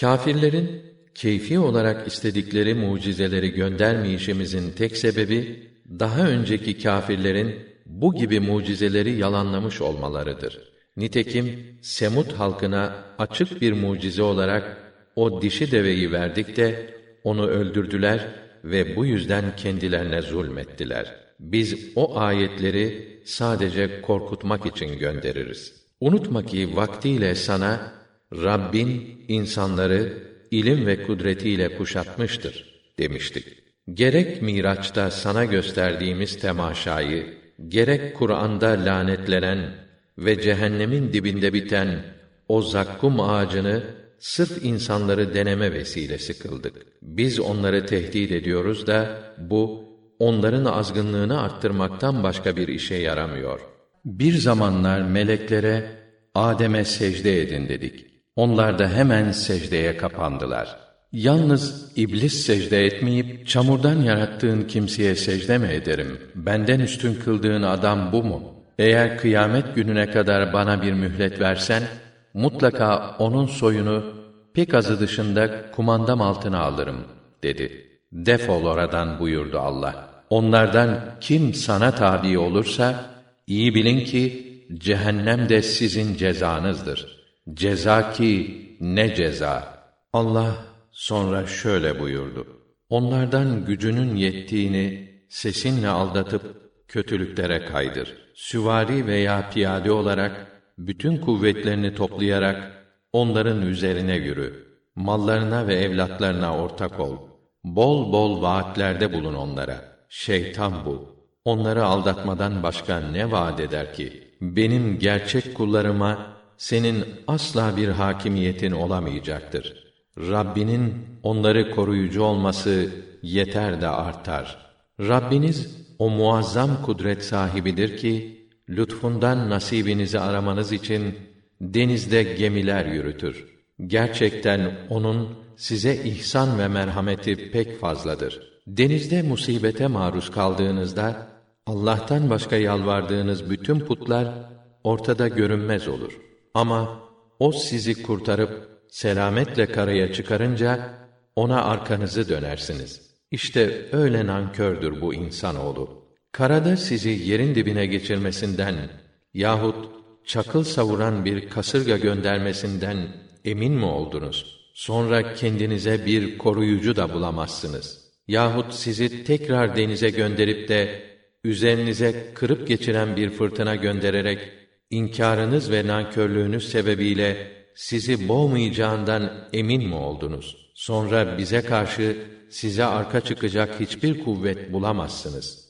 Kâfirlerin keyfi olarak istedikleri mucizeleri göndermeyişimizin tek sebebi daha önceki kâfirlerin bu gibi mucizeleri yalanlamış olmalarıdır. Nitekim Semut halkına açık bir mucize olarak o dişi deveyi verdik de onu öldürdüler ve bu yüzden kendilerine zulmettiler. Biz o ayetleri sadece korkutmak için göndeririz. Unutma ki vaktiyle sana Rabbin insanları ilim ve kudretiyle kuşatmıştır demiştik. Gerek Miraç'ta sana gösterdiğimiz temaşayı, gerek Kur'an'da lanetlenen ve cehennemin dibinde biten o zakkum ağacını sırf insanları deneme vesilesi kıldık. Biz onları tehdit ediyoruz da bu onların azgınlığını arttırmaktan başka bir işe yaramıyor. Bir zamanlar meleklere Adem'e secde edin dedik. Onlar da hemen secdeye kapandılar. Yalnız iblis secde etmeyip çamurdan yarattığın kimseye secde mi ederim? Benden üstün kıldığın adam bu mu? Eğer kıyamet gününe kadar bana bir mühlet versen mutlaka onun soyunu pek azı dışında kumandam altına alırım dedi. Defol oradan buyurdu Allah. Onlardan kim sana tabi olursa iyi bilin ki cehennem de sizin cezanızdır. Ceza ki ne ceza. Allah sonra şöyle buyurdu. Onlardan gücünün yettiğini sesinle aldatıp kötülüklere kaydır. Süvari veya piyade olarak bütün kuvvetlerini toplayarak onların üzerine yürü. Mallarına ve evlatlarına ortak ol. Bol bol vaatlerde bulun onlara. Şeytan bu. Onları aldatmadan başka ne vaat eder ki? Benim gerçek kullarıma senin asla bir hakimiyetin olamayacaktır. Rabbinin onları koruyucu olması yeter de artar. Rabbiniz o muazzam kudret sahibidir ki lütfundan nasibinizi aramanız için denizde gemiler yürütür. Gerçekten onun size ihsan ve merhameti pek fazladır. Denizde musibete maruz kaldığınızda Allah'tan başka yalvardığınız bütün putlar ortada görünmez olur. Ama o sizi kurtarıp selametle karaya çıkarınca ona arkanızı dönersiniz. İşte öyle nankördür bu insanoğlu. Karada sizi yerin dibine geçirmesinden yahut çakıl savuran bir kasırga göndermesinden emin mi oldunuz? Sonra kendinize bir koruyucu da bulamazsınız. Yahut sizi tekrar denize gönderip de üzerinize kırıp geçiren bir fırtına göndererek inkarınız ve nankörlüğünüz sebebiyle sizi boğmayacağından emin mi oldunuz? Sonra bize karşı size arka çıkacak hiçbir kuvvet bulamazsınız.